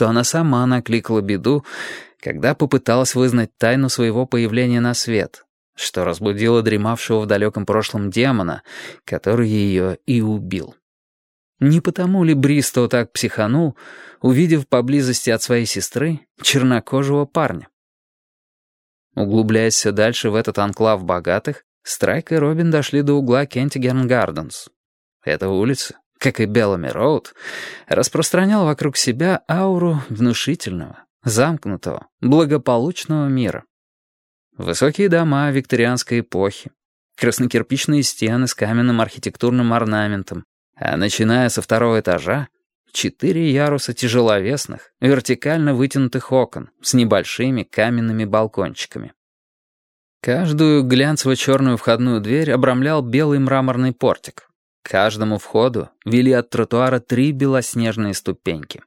что она сама накликала беду, когда попыталась вызнать тайну своего появления на свет, что разбудило дремавшего в далеком прошлом демона, который ее и убил. Не потому ли Бристоу так психанул, увидев поблизости от своей сестры чернокожего парня? Углубляясь все дальше в этот анклав богатых, Страйк и Робин дошли до угла Кентигерн Гарденс. Эта улица, как и Беллами Роуд, распространяла вокруг себя ауру внушительного, замкнутого, благополучного мира. Высокие дома викторианской эпохи, краснокирпичные стены с каменным архитектурным орнаментом, а начиная со второго этажа, четыре яруса тяжеловесных, вертикально вытянутых окон с небольшими каменными балкончиками. Каждую глянцево-черную входную дверь обрамлял белый мраморный портик. К каждому входу вели от тротуара три белоснежные ступеньки.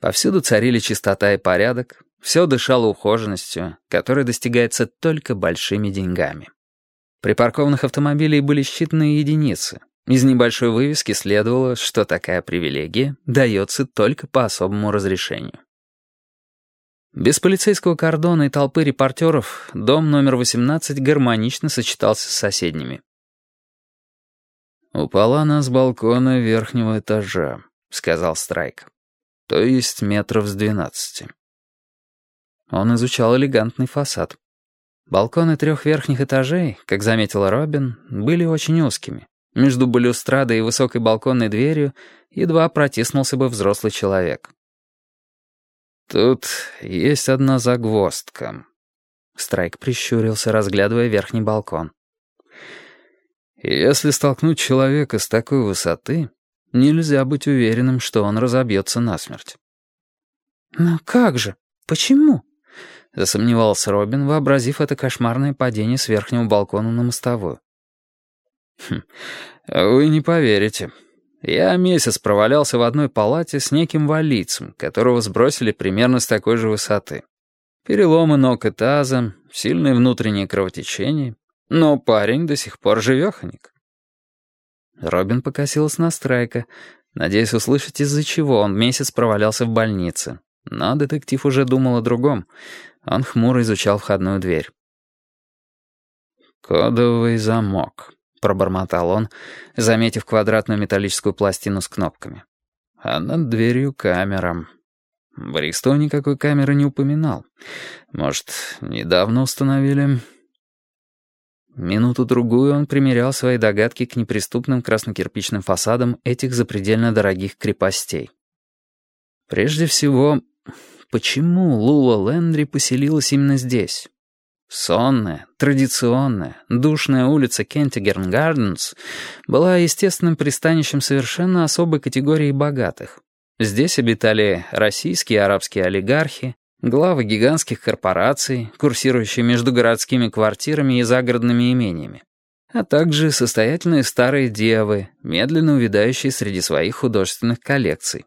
Повсюду царили чистота и порядок, все дышало ухоженностью, которая достигается только большими деньгами. Припаркованных автомобилей были считанные единицы. Из небольшой вывески следовало, что такая привилегия дается только по особому разрешению. Без полицейского кордона и толпы репортеров дом номер 18 гармонично сочетался с соседними. «Упала она с балкона верхнего этажа», — сказал Страйк. «То есть метров с двенадцати». Он изучал элегантный фасад. Балконы трех верхних этажей, как заметила Робин, были очень узкими. Между балюстрадой и высокой балконной дверью едва протиснулся бы взрослый человек. «Тут есть одна загвоздка». Страйк прищурился, разглядывая верхний балкон. «Если столкнуть человека с такой высоты, нельзя быть уверенным, что он разобьется насмерть». «Но как же? Почему?» — засомневался Робин, вообразив это кошмарное падение с верхнего балкона на мостовую. «Хм, «Вы не поверите. Я месяц провалялся в одной палате с неким валийцем, которого сбросили примерно с такой же высоты. Переломы ног и таза, сильное внутреннее кровотечение. Но парень до сих пор живеханик». Робин покосился на Страйка, надеясь услышать, из-за чего он месяц провалялся в больнице. Но детектив уже думал о другом. Он хмуро изучал входную дверь. «Кодовый замок», — пробормотал он, заметив квадратную металлическую пластину с кнопками. «А над дверью камера». Бристоу никакой камеры не упоминал. Может, недавно установили... Минуту-другую он примерял свои догадки к неприступным краснокирпичным фасадам этих запредельно дорогих крепостей. Прежде всего, Почему Лула Лендри поселилась именно здесь? Сонная, традиционная, душная улица Кентигерн Гарденс была естественным пристанищем совершенно особой категории богатых. Здесь обитали российские и арабские олигархи, главы гигантских корпораций, курсирующие между городскими квартирами и загородными имениями, а также состоятельные старые девы, медленно увядающие среди своих художественных коллекций.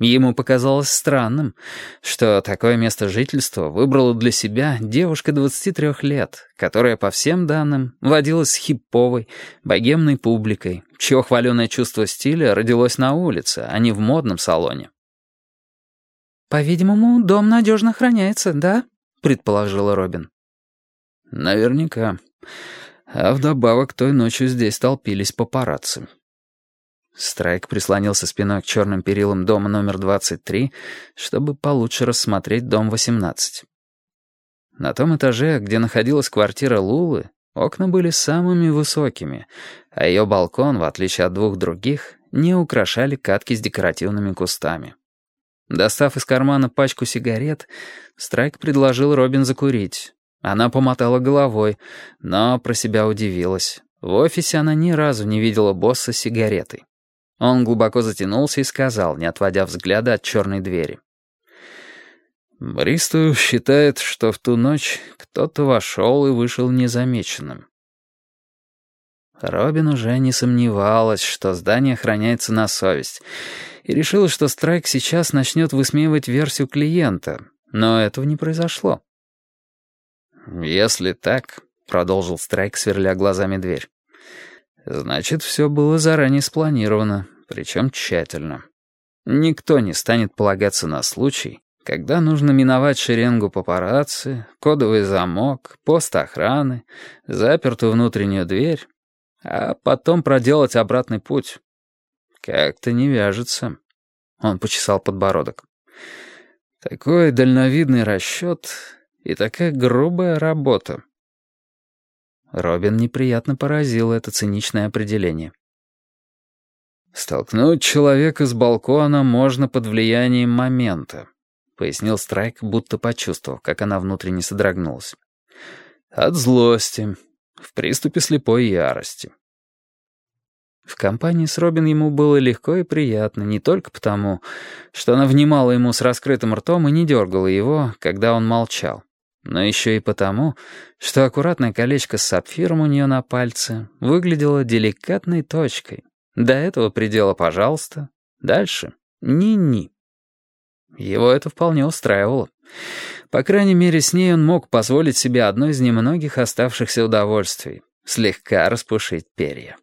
Ему показалось странным, что такое место жительства выбрала для себя девушка 23 лет, которая, по всем данным, водилась с хиповой, богемной публикой, чье хваленое чувство стиля родилось на улице, а не в модном салоне. «По-видимому, дом надежно охраняется, да?» — предположила Робин. «Наверняка. А вдобавок той ночью здесь толпились папарацци». Страйк прислонился спиной к черным перилам дома номер 23, чтобы получше рассмотреть дом 18. На том этаже, где находилась квартира Лулы, окна были самыми высокими, а ее балкон, в отличие от двух других, не украшали катки с декоративными кустами. Достав из кармана пачку сигарет, Страйк предложил Робин закурить. Она помотала головой, но про себя удивилась. В офисе она ни разу не видела босса с сигаретой. Он глубоко затянулся и сказал, не отводя взгляда от черной двери. «Бристу считает, что в ту ночь кто-то вошел и вышел незамеченным». Робин уже не сомневалась, что здание охраняется на совесть, и решила, что Страйк сейчас начнет высмеивать версию клиента, но этого не произошло. «Если так», — продолжил Страйк, сверля глазами дверь, Значит, все было заранее спланировано, причем тщательно. Никто не станет полагаться на случай, когда нужно миновать шеренгу папарацци, кодовый замок, пост охраны, запертую внутреннюю дверь, а потом проделать обратный путь. Как-то не вяжется. Он почесал подбородок. Такой дальновидный расчет и такая грубая работа. Робин неприятно поразило это циничное определение. «Столкнуть человека с балкона можно под влиянием момента», — пояснил Страйк, будто почувствовав, как она внутренне содрогнулась. «От злости, в приступе слепой ярости». В компании с Робин ему было легко и приятно, не только потому, что она внимала ему с раскрытым ртом и не дергала его, когда он молчал, но еще и потому, что аккуратное колечко с сапфиром у нее на пальце выглядело деликатной точкой. До этого предела «пожалуйста», дальше «ни-ни». Его это вполне устраивало. По крайней мере, с ней он мог позволить себе одно из немногих оставшихся удовольствий — слегка распушить перья.